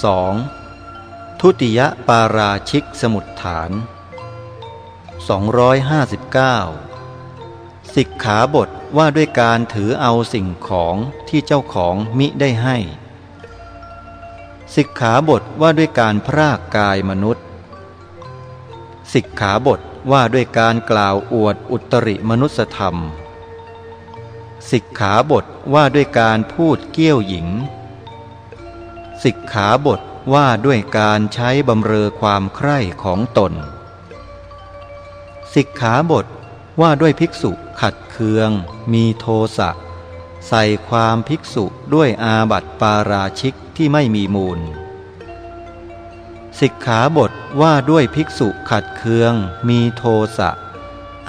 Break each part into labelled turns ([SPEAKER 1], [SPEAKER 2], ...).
[SPEAKER 1] 2. ทุติยปาราชิกสมุดฐาน 259 สิกขาบทว่าด้วยการถือเอาสิ่งของที่เจ้าของมิได้ให้ สิกขาบทว่าด้วยการพรากกายมนุษย์ สิกขาบทว่าด้วยการกล่าวอวดอุตริมนุสธรรม สิกขาบทว่าด้วยการพูดเกี้ยวหญิง สิกขาบทว่าด้วยการใช้บำเรอความใคร่ของตน สิกขาบทว่าด้วยภิกษุขัดเคือง มีโทสะใส่ความภิกษุด้วยอาบัติปาราชิกที่ไม่มีมูล สิกขาบทว่าด้วยภิกษุขัดเคือง มีโทสะ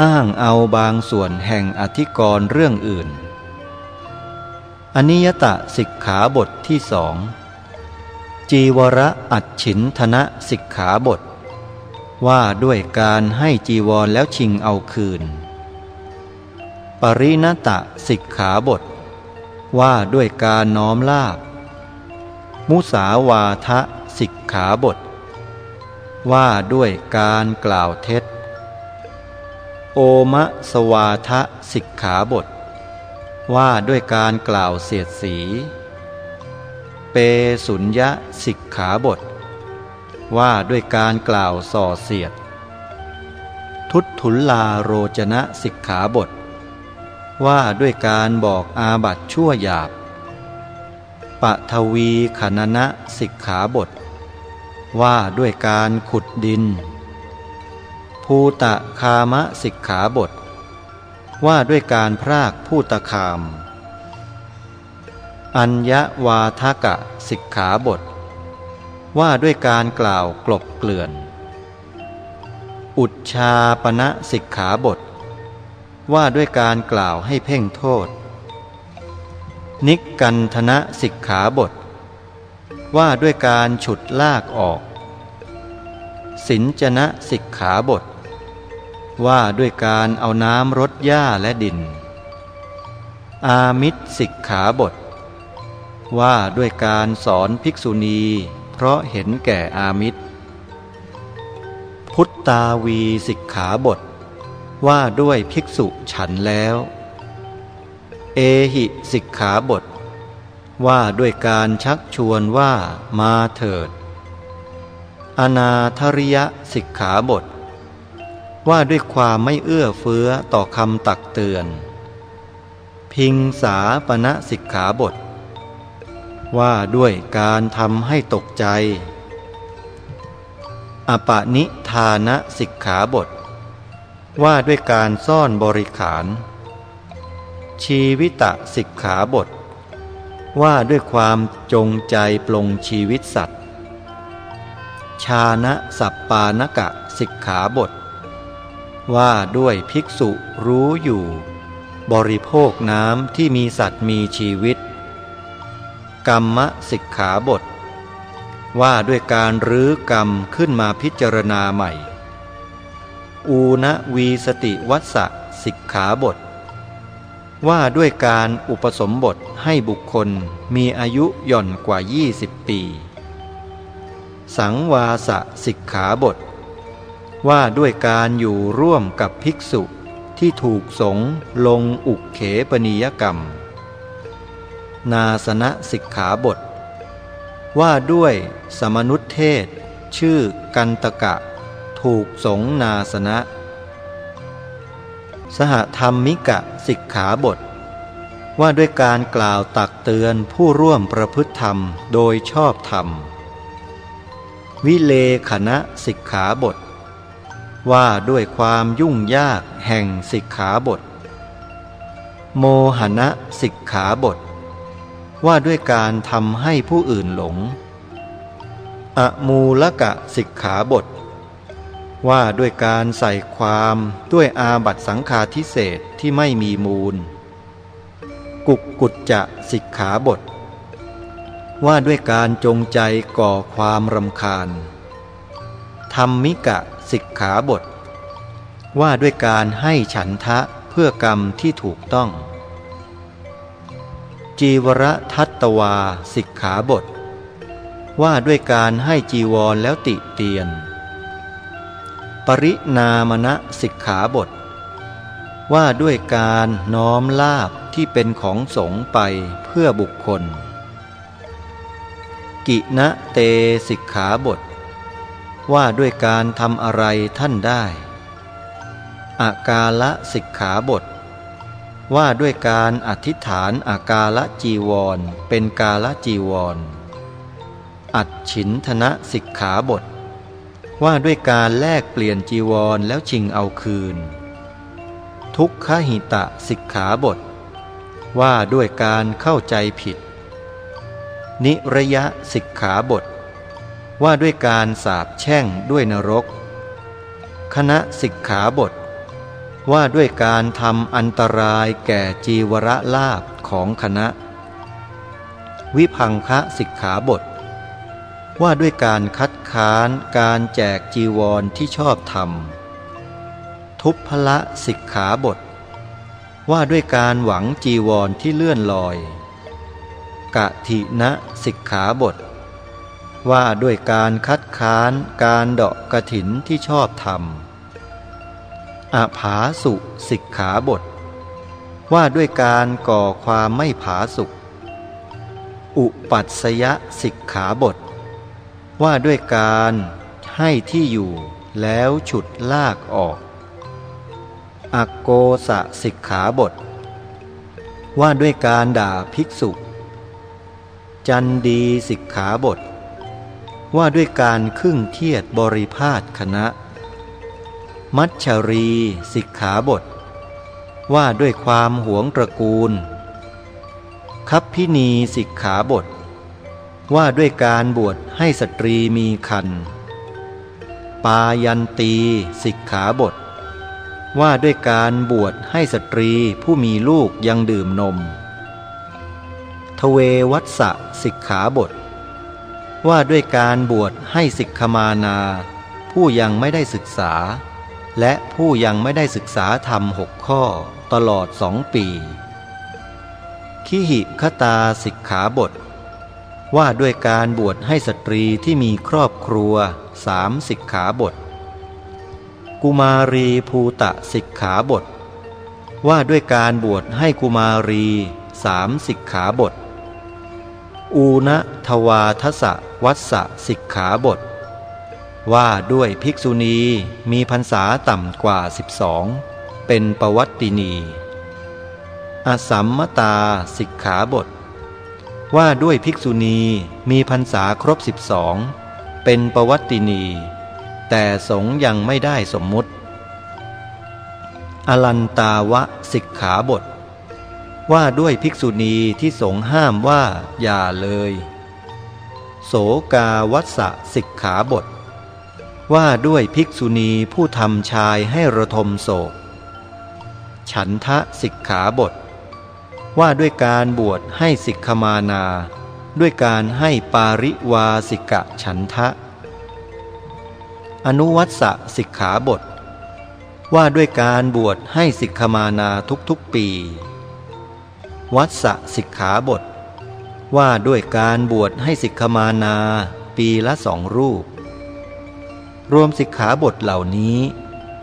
[SPEAKER 1] อ้างเอาบางส่วนแห่งอธิกรณ์เรื่องอื่นอนิยตะสิกขาบทที่สอง จีวรอัดฉินธนะสิกขาบท ว่าด้วยการให้จีวรแล้วชิงเอาคืน ปริณตะสิกขาบท ว่าด้วยการน้อมลาบ มุสาวาทะสิกขาบท ว่าด้วยการกล่าวเท็จ โอมะสวาทะสิกขาบท ว่าด้วยการกล่าวเสียดสี เปสุญญะสิกขาบท ว่าด้วยการกล่าวส่อเสียด ทุตทุลลาโรจนะสิกขาบท ว่าด้วยการบอกอาบัตชั่วหยาบปะทวีขนนะสิกขาบท ว่าด้วยการขุดดิน ภูตะคามะสิกขาบท ว่าด้วยการพรากผู้ตะคาม อัญญวาทกะสิกขาบท ว่าด้วยการกล่าวกลบเกลื่อน อุชชาปณะสิกขาบท ว่าด้วยการกล่าวให้เพ่งโทษ นิกันธนะสิกขาบท ว่าด้วยการฉุดลากออก สินจนะสิกขาบท ว่าด้วยการเอาน้ำรดหญ้าและดิน อามิตรสิกขาบท ว่าด้วยการสอนภิกษุณี เพราะเห็นแก่อามิตร พุทตาวีสิกขาบท ว่าด้วยภิกษุฉันแล้ว เอหิสิกขาบท ว่าด้วยการชักชวนว่ามาเถิด อนาธริยสิกขาบท ว่าด้วยความไม่เอื้อเฟื้อต่อคำตักเตือน พิงสาปณะสิกขาบท ว่าด้วยการทำให้ตกใจ อปนิธานะสิกขาบท ว่าด้วยการซ่อนบริขาร ชีวิตะสิกขาบท ว่าด้วยความจงใจปลงชีวิตสัตว์ ชานะสัปปานกะสิกขาบท ว่าด้วยภิกษุรู้อยู่ บริโภคน้ำที่มีสัตว์มีชีวิต กรรมสิกขาบท ว่าด้วยการรื้อกรรมขึ้นมาพิจารณาใหม่ อูณวีสติวัสสิกขาบท ว่าด้วยการอุปสมบทให้บุคคลมีอายุหย่อนกว่า 20 ปี สังวาสสิกขาบท ว่าด้วยการอยู่ร่วมกับภิกษุที่ถูกสงลงอุกเขปนิยกรรม นาสนะสิกขาบท ว่าด้วยสมนุษเทศ ชื่อกันตกะ ถูกสงนาสนะ สหธรรมมิกะสิกขาบท ว่าด้วยการกล่าวตักเตือนผู้ร่วมประพฤติธรรมโดยชอบธรรม วิเลขณะสิกขาบท ว่าด้วยความยุ่งยากแห่งสิกขาบท โมหณะสิกขาบท ว่าด้วยการทำให้ผู้อื่นหลง อมูลกะสิกขาบท ว่าด้วยการใส่ความด้วยอาบัตสังฆาทิเศษที่ไม่มีมูล กุกกุจจะสิกขาบท ว่าด้วยการจงใจก่อความรำคาญ ธรรมมิกะสิกขาบท ว่าด้วยการให้ฉันทะเพื่อกรรมที่ถูกต้อง จีวรทัตตวาสิกขาบท ว่าด้วยการให้จีวรแล้วติเตียน ปรินามณสิกขาบท ว่าด้วยการน้อมลาบที่เป็นของสงไปเพื่อบุคคล กิณเตสิกขาบท ว่าด้วยการทำอะไรท่านได้ อากาละสิกขาบท ว่าด้วยการอธิษฐานอากาละจีวร เป็นกาละจีวร อัดฉินธนะสิกขาบท ว่าด้วยการแลกเปลี่ยนจีวรแล้วชิงเอาคืน ทุกขหิตะสิกขาบท ว่าด้วยการเข้าใจผิด นิระยะสิกขาบท ว่าด้วยการสาบแช่งด้วยนรก คณะสิกขาบท ว่าด้วยการทำอันตรายแก่จีวรลาบของคณะ วิพังคะสิกขาบท ว่าด้วยการคัดค้านการแจกจีวรที่ชอบธรรม ทุพพละสิกขาบท ว่าด้วยการหวังจีวรที่เลื่อนลอย กะทินะสิกขาบท ว่าด้วยการคัดค้านการเดาะกระถินที่ชอบธรรม อาผาสุสิกขาบท ว่าด้วยการก่อความไม่ผาสุกอุปัสยสิกขาบท ว่าด้วยการให้ที่อยู่แล้วฉุดลากออก อโกสะสิกขาบท ว่าด้วยการด่าภิกษุ จันดีสิกขาบท ว่าด้วยการครึ่งเทียดบริพาทคณะ มัชชรีสิกขาบท ว่าด้วยความหวงตระกูล คับพินีสิกขาบท ว่าด้วยการบวชให้สตรีมีคัน ปายันตีสิกขาบท ว่าด้วยการบวชให้สตรีผู้มีลูกยังดื่มนม ทเววัตสะสิกขาบท ว่าด้วยการบวชให้สิกขมานา ผู้ยังไม่ได้ศึกษา และผู้ยังไม่ได้ศึกษาธรรมหกข้อตลอดสองปี ขิหิคตาสิกขาบท ว่าด้วยการบวชให้สตรีที่มีครอบครัวสามสิกขาบท กุมารีภูตะสิกขาบท ว่าด้วยการบวชให้กุมารีสามสิกขาบท อูณทวาทสะวัสสะสิกขาบท ว่าด้วยภิกษุณีมีพรรษาต่ำกว่าสิบองเป็นประวัตินี อสัมมตาสิกขาบท ว่าด้วยภิกษุณีมีพรรษาครบสิบองเป็นประวัตินี แต่สงยังไม่ได้สมมุติ อลันตาวะสิกขาบท ว่าด้วยภิกษุณีที่สงห้ามว่าอย่าเลย โสกาวัสสะสิกขาบท ว่าด้วยภิกษุณีผู้ทำชายให้ระทมโศก ฉันทะสิกขาบท ว่าด้วยการบวชให้สิกขมานา ด้วยการให้ปาริวาสิกะฉันทะ อนุวัตสสิกขาบท ว่าด้วยการบวชให้สิกขมานาทุกๆปี วัตสสิกขาบท ว่าด้วยการบวชให้สิกขมานาปีละสองรูป รวมสิกขาบทเหล่านี้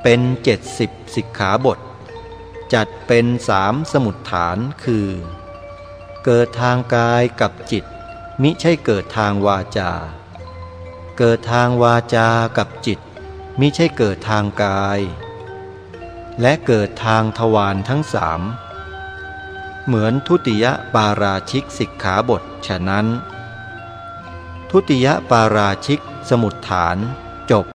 [SPEAKER 1] เป็นเจ็ดสิบสิกขาบท จัดเป็นสามสมุดฐานคือ เกิดทางกายกับจิต มิใช่เกิดทางวาจา เกิดทางวาจากับจิต มิใช่เกิดทางกาย และเกิดทางทวารทั้งสามเหมือนทุติยปาราชิกสิกขาบทฉะนั้น ทุติยปาราชิกสมุดฐานจบ